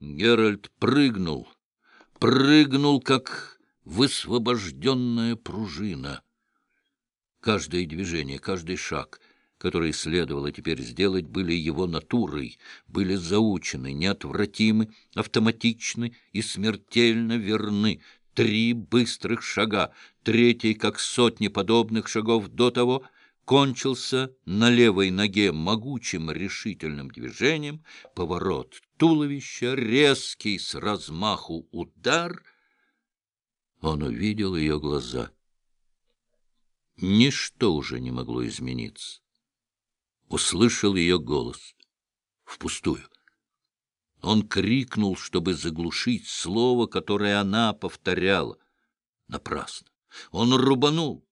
Геральт прыгнул, прыгнул, как высвобожденная пружина. Каждое движение, каждый шаг, который следовало теперь сделать, были его натурой, были заучены, неотвратимы, автоматичны и смертельно верны. Три быстрых шага, третий, как сотни подобных шагов до того — кончился на левой ноге могучим решительным движением, поворот туловища, резкий с размаху удар. Он увидел ее глаза. Ничто уже не могло измениться. Услышал ее голос. Впустую. Он крикнул, чтобы заглушить слово, которое она повторяла. Напрасно. Он рубанул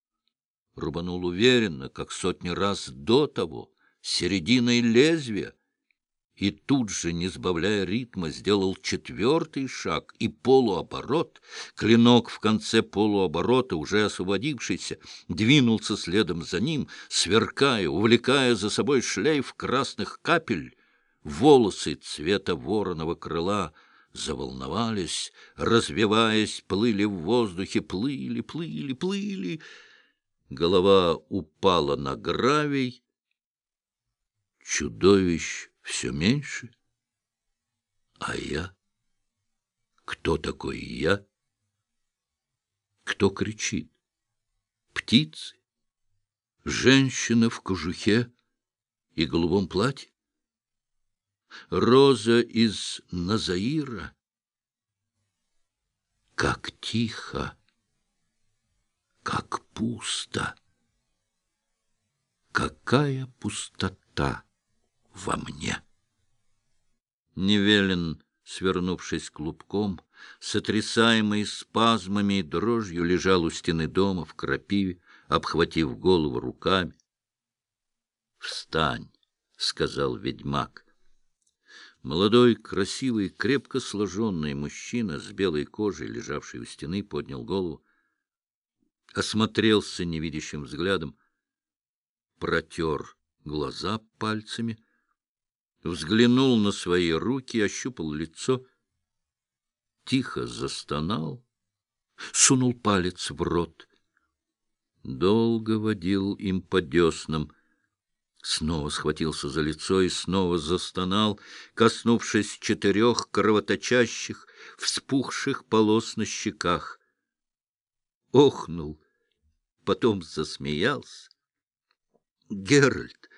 рубанул уверенно, как сотни раз до того, серединой лезвия, и тут же, не сбавляя ритма, сделал четвертый шаг и полуоборот. Клинок в конце полуоборота, уже освободившийся, двинулся следом за ним, сверкая, увлекая за собой шлейф красных капель. Волосы цвета вороного крыла заволновались, развиваясь, плыли в воздухе, плыли, плыли, плыли — голова упала на гравий. Чудовищ все меньше. А я? Кто такой я? Кто кричит? Птицы? Женщина в кожухе и голубом платье? Роза из Назаира? Как тихо! Как пусто! Какая пустота во мне! Невелен, свернувшись клубком, сотрясаемый спазмами и дрожью, лежал у стены дома в крапиве, обхватив голову руками. «Встань!» — сказал ведьмак. Молодой, красивый, крепко сложенный мужчина с белой кожей, лежавший у стены, поднял голову осмотрелся невидящим взглядом, протер глаза пальцами, взглянул на свои руки, ощупал лицо, тихо застонал, сунул палец в рот, долго водил им по деснам, снова схватился за лицо и снова застонал, коснувшись четырех кровоточащих, вспухших полос на щеках. Охнул потом засмеялся. Геральт,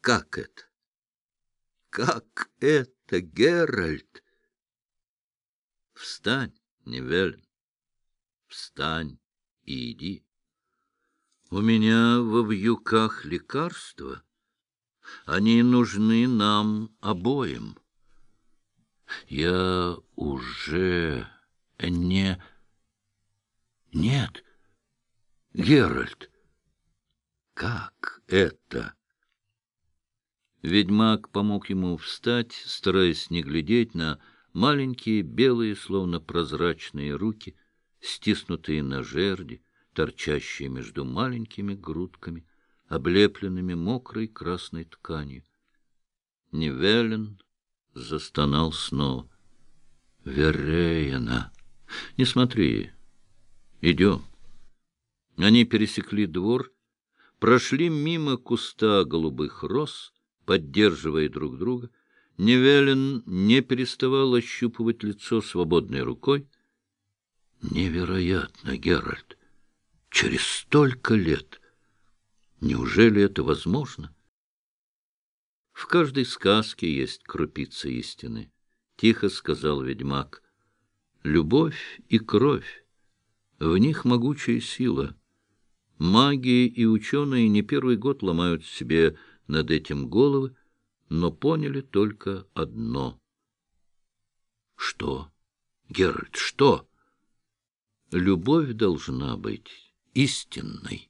как это? Как это, Геральт? Встань, Невелин, встань и иди. У меня во вьюках лекарства. Они нужны нам обоим. Я уже не... Нет, Геральт, как это? Ведьмак помог ему встать, стараясь не глядеть на маленькие белые, словно прозрачные руки, стиснутые на жерди, торчащие между маленькими грудками, облепленными мокрой красной тканью. Невелен застонал снова. — Вереяна! Не смотри, идем. Они пересекли двор, прошли мимо куста голубых роз, поддерживая друг друга. Невелин не переставал ощупывать лицо свободной рукой. Невероятно, Геральт! Через столько лет! Неужели это возможно? В каждой сказке есть крупица истины, — тихо сказал ведьмак. Любовь и кровь, в них могучая сила — Маги и ученые не первый год ломают себе над этим головы, но поняли только одно. Что? Геральт, что? Любовь должна быть истинной.